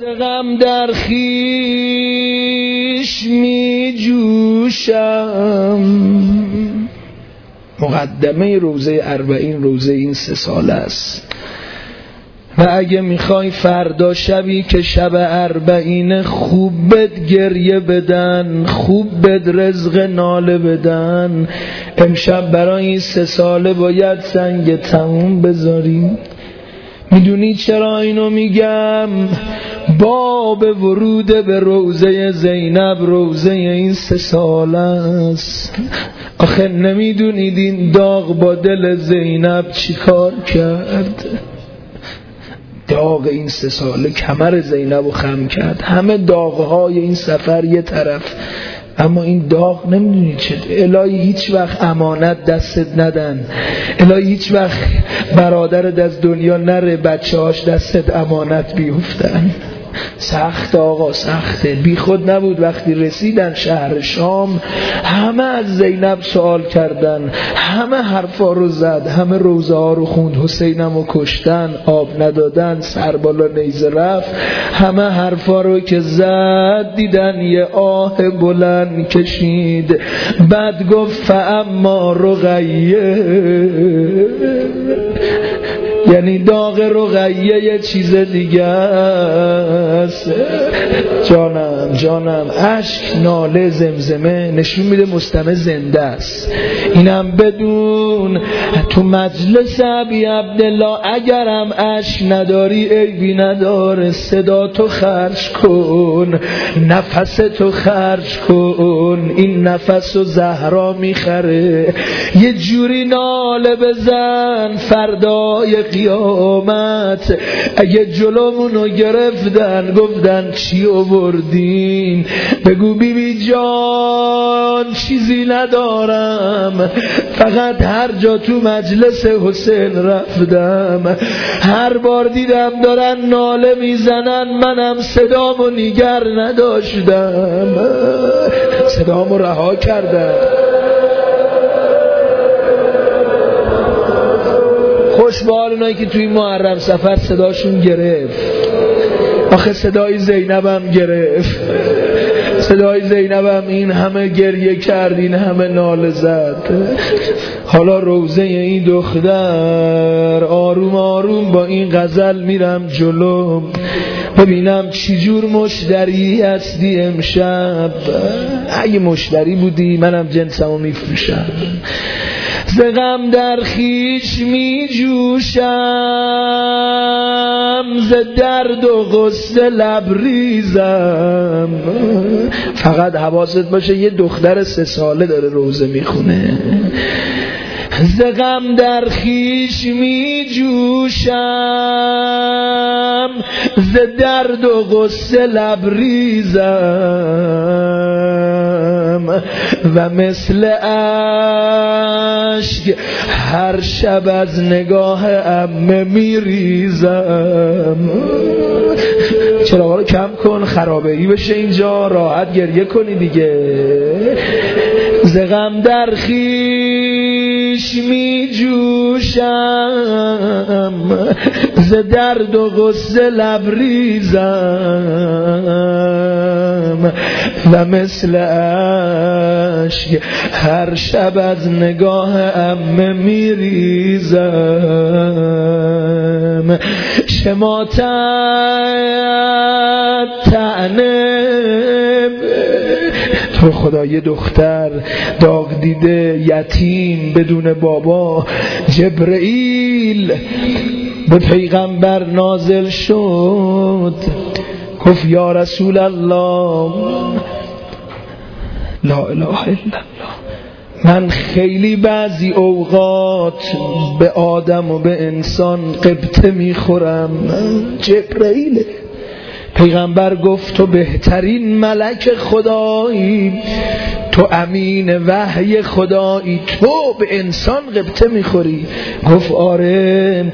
غم در خیش می جوشم مقدمه روزه اربعین روزه این سه سال است. و اگه می‌خوای فردا شبی که شب اربعین خوب بد گریه بدن خوب بد رزق ناله بدن. امشب برای این سه ساله باید سنگ تموم بذاریم. می‌دونی چرا اینو میگم؟ باب ورود به روزه زینب روزه این سه سال است. آخه نمی‌دونید این داغ با دل زینب چیکار کرد؟ داغ این سه ساله کمر زینب و خم کرد. همه داغهای این سفر یه طرف. اما این داغ نمی‌دونی چه الهی هیچ وقت امانت دستت ندن. الهی هیچ وقت برادرت از دنیا نره بچه هاش دستت امانت بیفتن. سخت آقا سخته بی خود نبود وقتی رسیدن شهر شام. همه از زینب سوال کردن. همه حرفا رو زد. همه روزه ها رو خوند. حسینم رو کشتن. آب ندادن. سر بالا نیزه رفت. همه حرفا رو که زد دیدن یه آه بلند کشید. بعد گفت فاما رقیه. یعنی داغ رقیه یه چیز دیگه است. جانم جانم. عشق ناله زمزمه. نشون میده مستمه زنده است. اینم بدون. تو مجلس عبی عبدالله اگرم عشق نداری عیبی نداره. صدا تو خرج کن. نفس تو خرج کن. این نفس و زهرا می‌خره. یه جوری ناله بزن. فردای قیامت. اگه جلومونو گرفتن گفتن چی آوردین؟ بگو بیبی بی جان چیزی ندارم. فقط هر جا تو مجلس حسین رفتم. هر بار دیدم دارن ناله می‌زنن منم صدامو نیگر نداشتم. صدامو رها کردم. خوش به حال که توی محرم سفر صداشون گرفت. آخه صدای زینبم گرفت. صدای زینبم این همه گریه کرد این همه ناله زد. حالا روزه این دختر آروم آروم با این غزل میرم جلو. ببینم چجور مشتری هستی امشب. اگه مشتری بودی منم جنسمو میفروشم. زغم در خیش می جوشم ز درد و غصه لبریزم. فقط حواست باشه یه دختر سه ساله داره روزه می‌خونه. زغم در خیش می جوشم ز درد و غصه لبریزم. و مثل اشک هر شب از نگاه امه میریزم. چرا رو کم کن خرابه ای بشه اینجا راحت گریه کنی دیگه. زغم در خیش می جوشم ز درد و غصه لبریزم و مثل عشق هر شب از نگاه امه میریزم. شماتت تعنم تو خدا یه دختر داغ دیده یتیم بدون بابا جبرئیل به پیغمبر نازل شد. گفت یا رسول الله لا اله الا الله. من خیلی بعضی اوقات به آدم و به انسان قبطه می‌خورم. جبرئیله پیغمبر گفت تو بهترین ملک خدایی تو امین وحی خدایی تو به انسان قبطه می‌خوری. گفت آره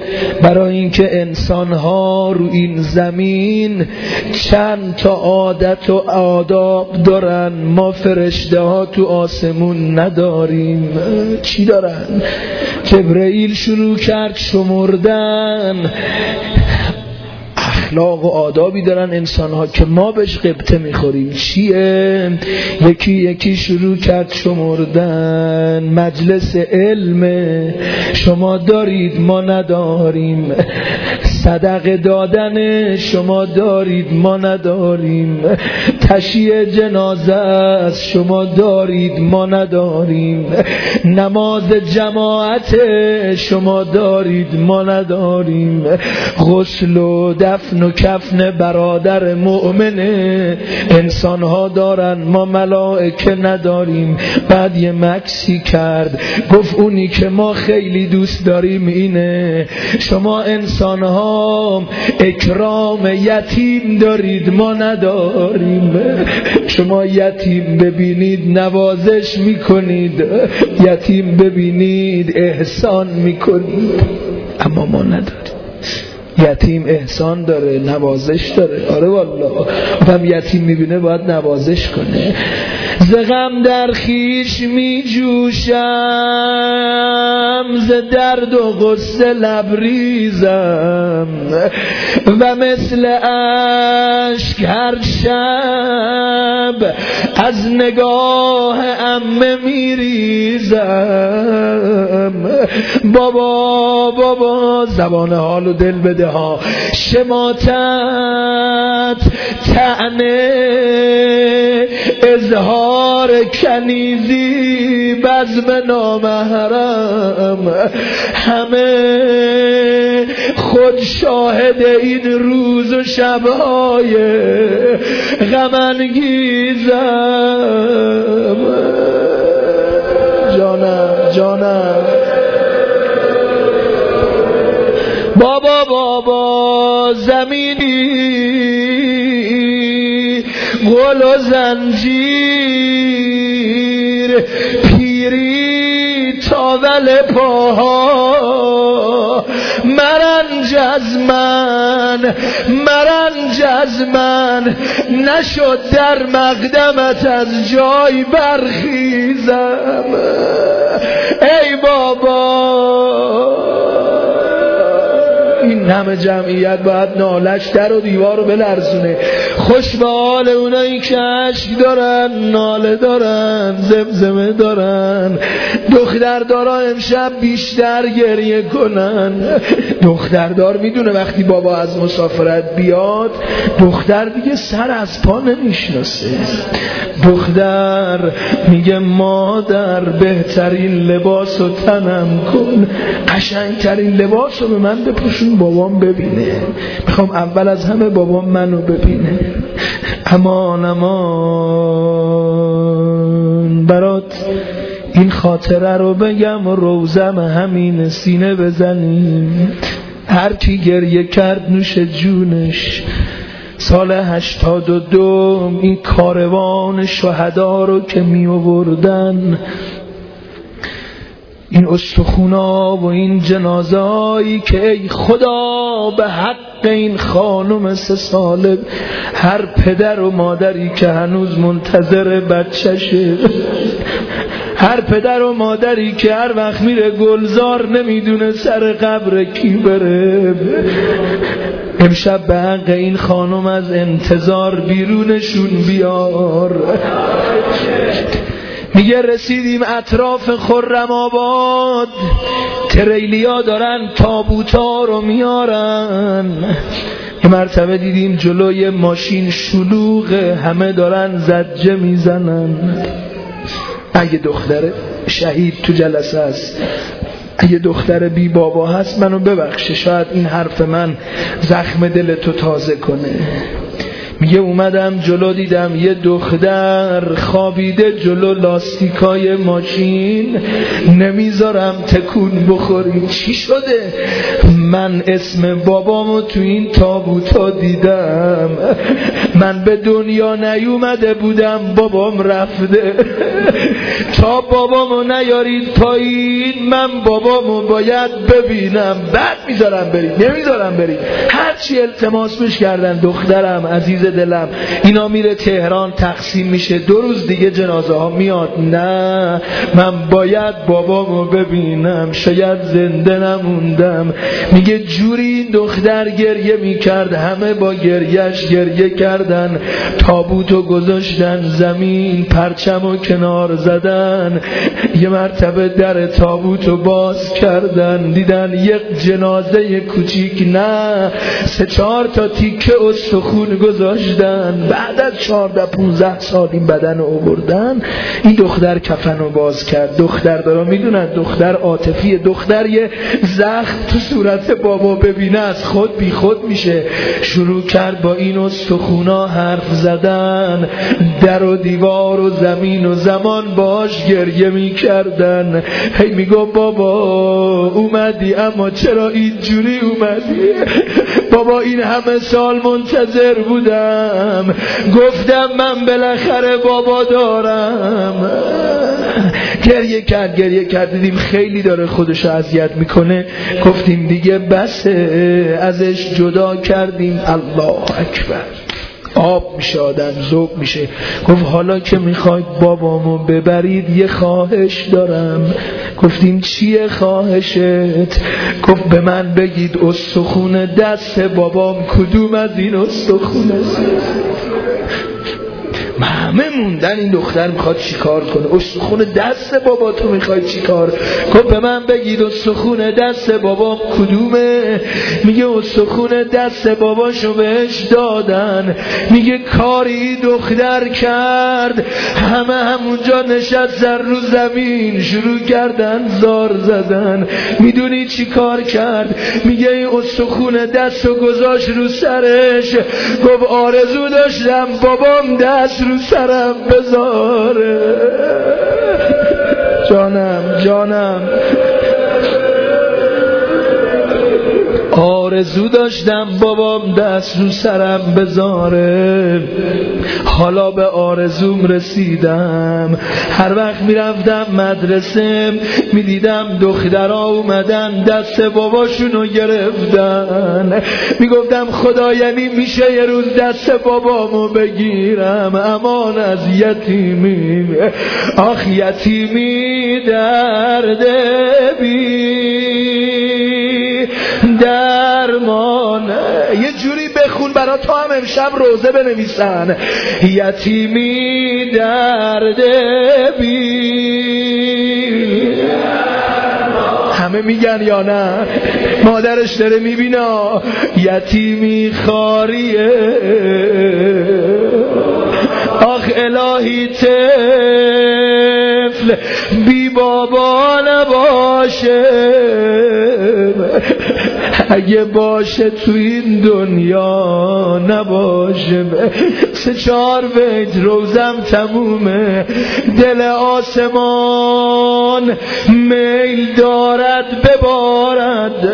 برای اینکه انسان ها رو این زمین چند تا عادت و آداب دارن ما فرشته ها تو آسمون نداریم. چی دارن؟ جبرئیل شروع کرد شمردن. اخلاق و آدابی دارن انسان ها که ما بهش قبطه می‌خوریم. چیه؟ یکی یکی شروع کرد شمردن. مجلس علم. شما دارید ما نداریم. صدق دادن. شما دارید ما نداریم. تشییع جنازه از شما دارید ما نداریم. نماز جماعت شما دارید ما نداریم. غسل و دفن و کفن برادر مؤمنه. انسان ها دارن ما ملائکه نداریم. بعد یه مکسی کرد. گفت اونی که ما خیلی دوست داریم اینه. شما انسان ها اکرام یتیم دارید ما نداریم. شما یتیم ببینید نوازش می‌کنید. یتیم ببینید احسان می‌کنید. اما ما نداریم. یتیم احسان داره نوازش داره. آره والا آدم یتیم می‌بینه باید نوازش کنه. زغم در خیش می جوشم ز درد و غصه لبریزم و مثل اشک هر شب از نگاه امه میریزم. بابا بابا زبان حال و دل بده ها. شماتت تعنه اظهار کنیزی بزم نامحرم. همه خود شاهد این روز و شبهای غمانگیزم. جانم جانم. بابا بابا زمینی گل و زنجیر. تاول پاها مرنج از من مرنج از من. نشد در مقدمت از جای برخیزم. ای بابا این همه جمعیت باید نالش در و دیوار رو بلرزونه. خوش به حال اونایی که عشق دارن ناله دارن زمزمه دارن. دختردارا امشب بیشتر گریه کنن. دختردار می‌دونه وقتی بابا از مسافرت بیاد دختر دیگه سر از پا نمی‌شناسه. دختر میگه مادر بهترین لباس و تنم کن. قشنگترین لباس رو به من بپوشون. بابام ببینه. می‌خوام اول از همه بابام منو ببینه. امان امان. برات این خاطره رو بگم و روزم همین سینه بزنیم. هر کی گریه کرد نوش جونش. سال هشتاد و دو این کاروان شهدا رو که می آوردن این استخونا و این جنازایی که ای خدا به حق این خانم سه ساله هر پدر و مادری که هنوز منتظر بچشه هر پدر و مادری که هر وقت میره گلزار نمی‌دونه سر قبر کی بره. امشب به حق این خانم از انتظار بیرونشون بیار. میگه رسیدیم اطراف خرم آباد. تریلیا دارن تابوتا رو میارن. یه مرتبه دیدیم جلوی ماشین شلوغ همه دارن زجه می‌زنن. اگه دختر شهید تو جلسه است اگه دختر بی بابا هست منو ببخشه شاید این حرف من زخم دل تو تازه کنه. میگه اومدم جلو دیدم یه دختر خوابیده جلو لاستیکای ماشین. نمی‌ذارم تکون بخوری چی شده؟ من اسم بابامو تو این تابوتا دیدم. من به دنیا نیومده بودم بابام رفته. تا بابامو نیارید پایین من بابامو باید ببینم. بعد می‌ذارم برید نمی‌ذارم برید. هرچی التماس کردن دخترم عزیز دلم. اینا میره تهران تقسیم میشه. دو روز دیگه جنازه ها میاد. نه من باید بابامو ببینم. شاید زنده نموندم. میگه جوری دختر گریه می‌کرد. همه با گریهش گریه کردن. تابوتو گذاشتن زمین پرچم و کنار زدن. یه مرتبه در تابوتو باز کردن. دیدن یک جنازه کوچیک. نه سه چهار تا تیکه استخون گذاشتن بعد از چهارده پونزه سال این بدن رو بردن این دختر کفن رو باز کرد. دختر دارا می‌دونن دختر عاطفی دختر یه زخم تو صورت بابا ببینه از خود بی خود میشه. شروع کرد با این استخونا حرف زدن. در و دیوار و زمین و زمان باش گریه می‌کردن. هی میگو بابا اومدی اما چرا اینجوری اومدی؟ بابا این همه سال منتظر بودم گفتم من بالاخره بابا دارم. گریه کرد گریه کرد. دیدیم خیلی داره خودشو اذیت می‌کنه. گفتیم دیگه بسه ازش جدا کردیم. الله اکبر. آب میشه آدم زوب میشه. گفت حالا که می‌خواید بابامو ببرید یه خواهش دارم. گفتیم چیه خواهشت؟ گفت به من بگید استخونه دست بابام کدوم از این استخونه؟ همه موندن این دختر می‌خواد چیکار کنه؟ استخون دست بابا تو می‌خوای چیکار؟ گفت به من بگید استخون دست بابا. کدومه؟ میگه استخون دست باباشو بهش دادن. میگه کاری دختر کرد. همه همونجا نشستن رو زمین. شروع کردن زار زدن. می‌دونی چی کار کرد؟ میگه این استخون دست و گذاشت رو سرش. گفت آرزو داشتم بابام دست سرم بذاره. جانم جانم. آرزو داشتم بابام دست رو سرم بذاره. حالا به آرزوم رسیدم. هر وقت می‌رفتم مدرسه می‌دیدم دخترها اومدن دست باباشونو گرفتن. می‌گفتم خدا یعنی میشه یه روز دست بابامو بگیرم. امان از یتیمی. آخ یتیمی درده بی برا تو هم امشب روزه بنویسن. یتیمی درد بی همه میگن یا نه؟ مادرش داره میبینا. یتیمی خاریه. آخ الهی طفل بی بابا نباشه. اگه باشه تو این دنیا نباشه سه چهار بیت روزم تمومه. دل آسمان میل دارد ببارد.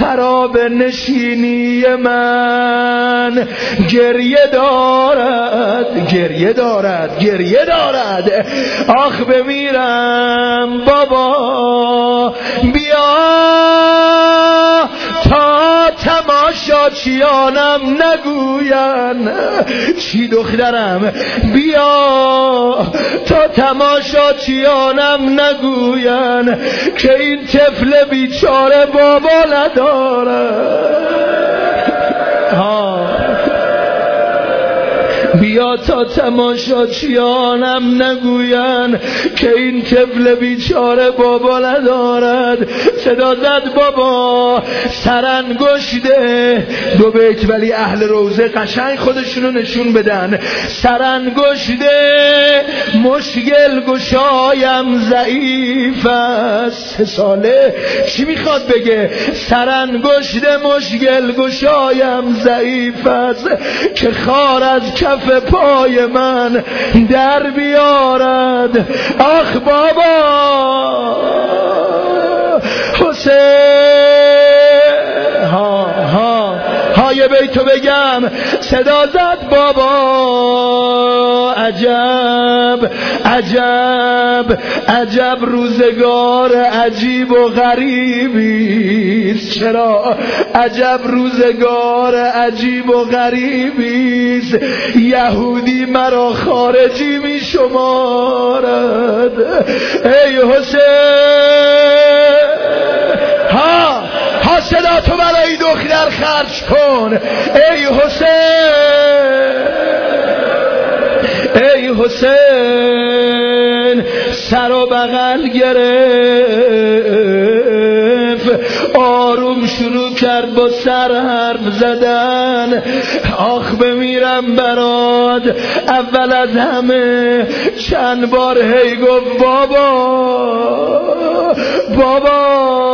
خراب نشینی من گریه دارد. گریه دارد گریه دارد. آخ بمیرم بابا. بیا. تا تماشاچیانم نگوین چی دخترم؟ بیا. تا تماشاچیانم نگوین که این طفل بیچاره بابا نداره بیا تا تماشاچیانم نگوین که این طفل بیچاره بابا ندارد. صدا زد بابا سرنگشته دو بیت ولی اهل روزه قشنگ خودشونو نشون بدن. سرنگشته مشکل گشایم ضعیف است سه ساله. چی می‌خواد بگه؟ سرنگشته مشکل گشایم ضعیف است که خار از کف پای من در بیارد. آخ بابا! حسین! بیتو بگم صدا زد بابا عجب عجب عجب روزگار عجیب و غریبی چرا؟ عجب روزگار عجیب و غریبی یهودی مرا خارجی می شمارد ای حسین! تو برای دختر خرج کن. ای حسین ای حسین سر و بغل گرفت. آروم شروع کرد با سر حرف زدن. آخ بمیرم برات اول از همه چند بار هی گفت بابا بابا.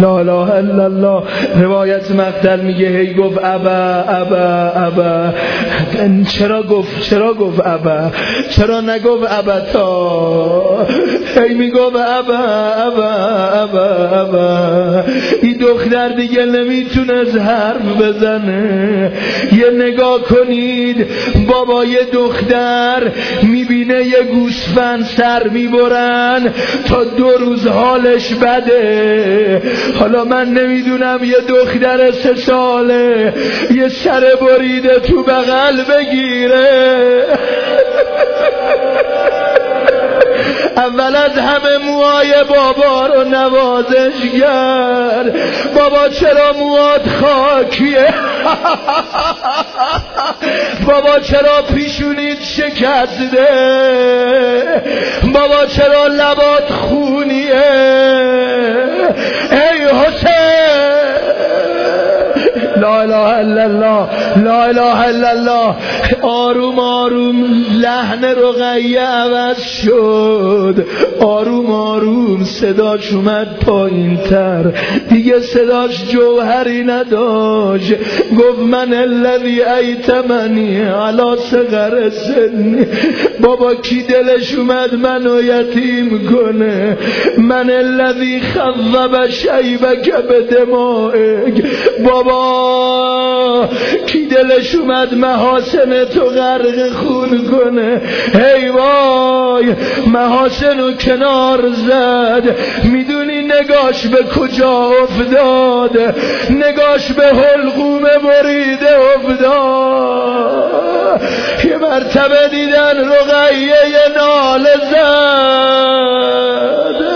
لا اله الا الله. روایت مقتل میگه هی گفت ابا ابا ابا. چرا گفت چرا گفت ابا؟ چرا نگفت ابا تا؟ هی می‌گفت ابا ابا ابا ابا. این دختر دیگه نمی‌تونه حرف بزنه. یه نگاه کنید بابا یه دختر می‌بینه یه گوسفند سر می‌برن تا دو روز حالش بده. حالا من نمی‌دونم یه دختر سه ساله یه سر بریده تو بغل بگیره. اول از همه موهای بابا رو نوازش کرد. بابا چرا موات خاکیه؟ بابا چرا پیشونید شکسته؟ بابا چرا لبات خونیه؟ لا اله الا الله لا اله الا الله. آروم آروم لحن رقیه عوض شد. آروم آروم صداش اومد پایین تر. دیگه صداش جوهری نداشت. گفت من الذی ایتمنی علا سغر سنی. بابا کی دلش اومد منو یتیم کنه؟ من الذی خضب شیبک به دمائک بابا کی دلش اومد محاسن تو غرق خون کنه؟ هی وای محاسن و کنار زد. می‌دونی نگاش به کجا افتاد؟ نگاش به حلقوم بریده افتاد. یه مرتبه دیدن رقیه نال زد.